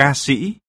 ca sĩ.